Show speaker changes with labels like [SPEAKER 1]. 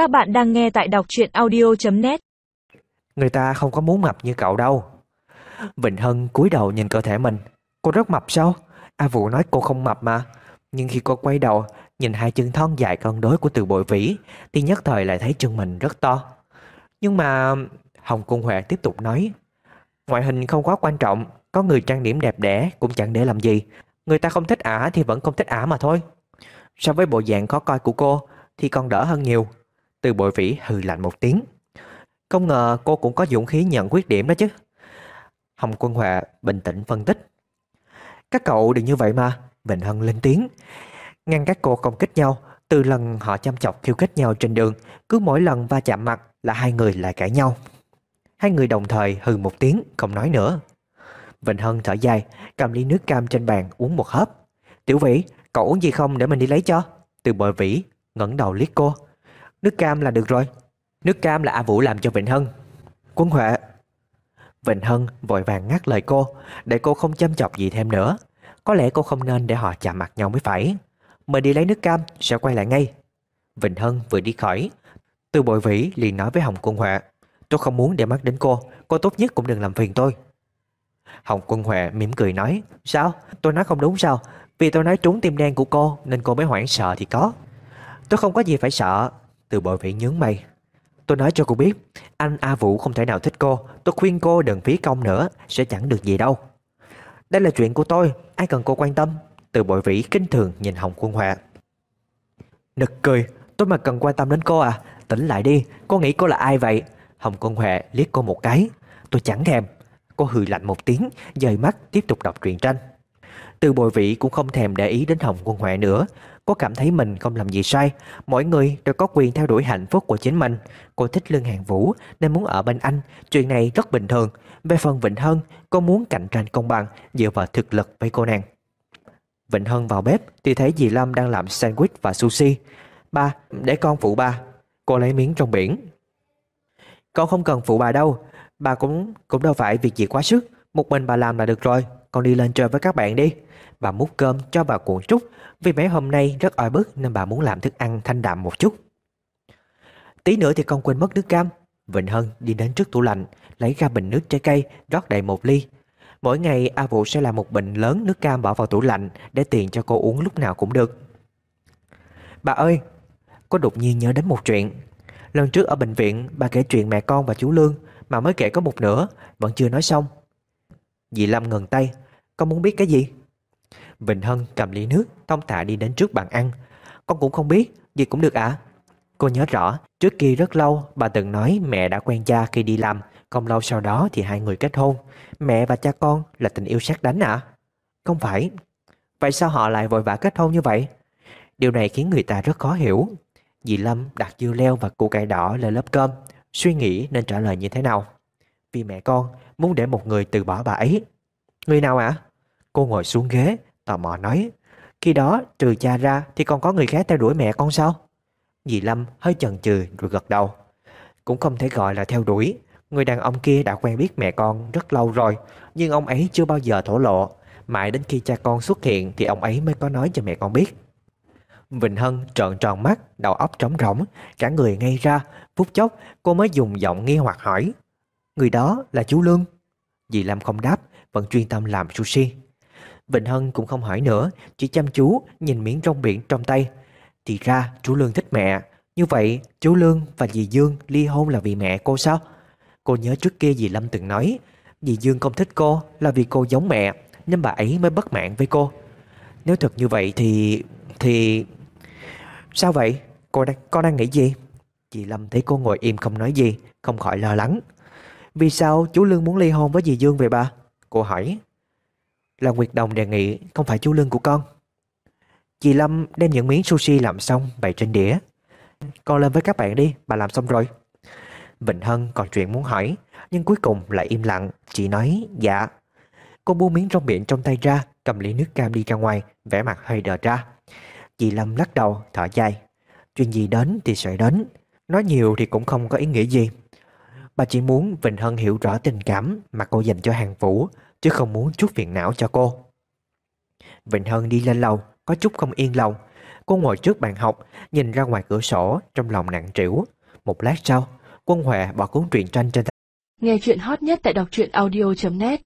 [SPEAKER 1] Các bạn đang nghe tại đọc truyện audio.net
[SPEAKER 2] Người ta không có muốn mập như cậu đâu. Vịnh Hân cúi đầu nhìn cơ thể mình. Cô rất mập sao? A Vũ nói cô không mập mà. Nhưng khi cô quay đầu, Nhìn hai chân thon dài cân đối của từ bội vĩ, Thì nhất thời lại thấy chân mình rất to. Nhưng mà Hồng Cung Huệ tiếp tục nói, Ngoại hình không quá quan trọng, Có người trang điểm đẹp đẽ cũng chẳng để làm gì. Người ta không thích ả thì vẫn không thích ả mà thôi. So với bộ dạng khó coi của cô Thì còn đỡ hơn nhiều. Từ bội vĩ hừ lạnh một tiếng. Không ngờ cô cũng có dũng khí nhận khuyết điểm đó chứ. Hồng Quân hòa bình tĩnh phân tích. Các cậu đừng như vậy mà Bình Hân lên tiếng. Ngăn các cô công kích nhau, Từ lần họ chăm chọc khiêu khích nhau trên đường, Cứ mỗi lần va chạm mặt là hai người lại cãi nhau. Hai người đồng thời hừ một tiếng, Không nói nữa. Vịnh Hân thở dài, Cầm ly nước cam trên bàn uống một hớp. Tiểu Vĩ, cậu uống gì không để mình đi lấy cho? Từ bội Vĩ ngẩng đầu liếc cô. Nước cam là được rồi. Nước cam là A Vũ làm cho Vịnh Hân. Quân Huệ. Vịnh Hân vội vàng ngắt lời cô, Để cô không chăm chọc gì thêm nữa. Có lẽ cô không nên để họ chạm mặt nhau mới phải. Mời đi lấy nước cam, Sẽ quay lại ngay. Vịnh Hân vừa đi khỏi. Từ bội vĩ liền nói với Hồng Quân Huệ, Tôi không muốn để mắt đến cô Cô tốt nhất cũng đừng làm phiền tôi. Hồng Quân Huệ mỉm cười nói, Sao? Tôi nói không đúng sao? Vì tôi nói trúng tim đen của cô, Nên cô mới hoảng sợ thì có. Tôi không có gì phải sợ từ bội vĩ nhướng mày. Tôi nói cho cô biết, Anh A Vũ không thể nào thích cô. Tôi khuyên cô đừng phí công nữa, Sẽ chẳng được gì đâu. Đây là chuyện của tôi, Ai cần cô quan tâm? Từ bội vĩ kinh thường nhìn Hồng Quân Huệ Nực cười, Tôi mà cần quan tâm đến cô à? Tỉnh lại đi, Cô nghĩ cô là ai vậy? Hồng Quân Huệ liếc cô một cái. Tôi chẳng thèm. Cô hừ lạnh một tiếng, Dời mắt tiếp tục đọc truyện tranh. Từ bồi vị cũng không thèm để ý đến Hồng Quân Huệ nữa. Cô cảm thấy mình không làm gì sai. Mỗi người đều có quyền theo đuổi hạnh phúc của chính mình. Cô thích Lương Hàng Vũ Nên muốn ở bên anh. Chuyện này rất bình thường. Về phần Vịnh Hân Cô muốn cạnh tranh công bằng Dựa vào thực lực với cô nàng. Vịnh Hân vào bếp Thì thấy dì Lâm đang làm sandwich và sushi. Ba, để con phụ ba. Cô lấy miếng trong biển Con không cần phụ bà đâu. Bà cũng cũng đâu phải việc gì quá sức. Một mình bà làm là được rồi. Con đi lên chơi với các bạn đi. Bà múc cơm cho bà cuộn trúc, Vì bé hôm nay rất oi bức Nên bà muốn làm thức ăn thanh đạm một chút. Tí nữa thì con quên mất nước cam. Vịnh Hân đi đến trước tủ lạnh, Lấy ra bình nước trái cây, Rót đầy một ly. Mỗi ngày, A Vũ sẽ làm một bình lớn nước cam bỏ vào tủ lạnh Để tiền cho cô uống lúc nào cũng được. Bà ơi, Cô đột nhiên nhớ đến một chuyện. Lần trước ở bệnh viện, Bà kể chuyện mẹ con và chú Lương, Mà mới kể có một nửa, Vẫn chưa nói xong. Dì Lâm ngừng tay. Con muốn biết cái gì? Vịnh Hân cầm ly nước, Thông tạ đi đến trước bàn ăn. Con cũng không biết, Dì cũng được ạ. À? Cô nhớ rõ, Trước kia rất lâu, Bà từng nói mẹ đã quen cha khi đi làm. Không lâu sau đó thì hai người kết hôn. Mẹ và cha con là tình yêu sát đánh ạ. À? Không phải. Vậy sao họ lại vội vã kết hôn như vậy? Điều này khiến người ta rất khó hiểu. Dì Lâm đặt dưa leo và củ cải đỏ lên lớp cơm. Suy nghĩ nên trả lời như thế nào? Vì mẹ con, muốn để một người từ bỏ bà ấy. Người nào ạ? Cô ngồi xuống ghế, Tò mò nói, Khi đó, trừ cha ra thì còn có người khác theo đuổi mẹ con sao? Dì Lâm hơi chần chừ rồi gật đầu. Cũng không thể gọi là theo đuổi, Người đàn ông kia đã quen biết mẹ con rất lâu rồi, Nhưng ông ấy chưa bao giờ thổ lộ. Mãi đến khi cha con xuất hiện Thì ông ấy mới có nói cho mẹ con biết. Vịnh Hân trợn tròn mắt, Đầu óc trống rỗng, Cả người ngay ra. Phút chốc, cô mới dùng giọng nghi hoặc hỏi Người đó là chú Lương. Dì Lâm không đáp Vẫn chuyên tâm làm sushi. Vịnh Hân cũng không hỏi nữa Chỉ chăm chú nhìn miếng rong biển trong tay. Thì ra chú Lương thích mẹ. Như vậy chú Lương và dì Dương ly hôn là vì mẹ cô sao? Cô nhớ trước kia dì Lâm từng nói Dì Dương không thích cô là vì cô giống mẹ Nên bà ấy mới bất mãn với cô. Nếu thật như vậy thì... Thì... Sao vậy? Cô đang, con đang nghĩ gì? Dì Lâm thấy cô ngồi im không nói gì Không khỏi lo lắng. Vì sao chú Lương muốn ly hôn với dì Dương vậy bà? Cô hỏi. Là Nguyệt Đồng đề nghị không phải chú Lương của con. Dì Lâm đem những miếng sushi làm xong bày trên đĩa. Con lên với các bạn đi Bà làm xong rồi. Vịnh Hân còn chuyện muốn hỏi Nhưng cuối cùng lại im lặng. Chỉ nói dạ. Cô buông miếng rong biển trong tay ra Cầm ly nước cam đi ra ngoài vẻ mặt hơi đờ ra. Dì Lâm lắc đầu thở dài. Chuyện gì đến thì sẽ đến. Nói nhiều thì cũng không có ý nghĩa gì Bà chỉ muốn Vịnh Hân hiểu rõ tình cảm Mà cô dành cho hàng vũ Chứ không muốn chút phiền não cho cô. Vịnh Hân đi lên lầu Có chút không yên lòng. Cô ngồi trước bàn học, nhìn ra ngoài cửa sổ, trong lòng nặng trĩu. Một lát sau, quân Huệ bỏ cuốn truyện tranh trên
[SPEAKER 3] Nghe chuyện hot nhất tại đọc truyện audio.net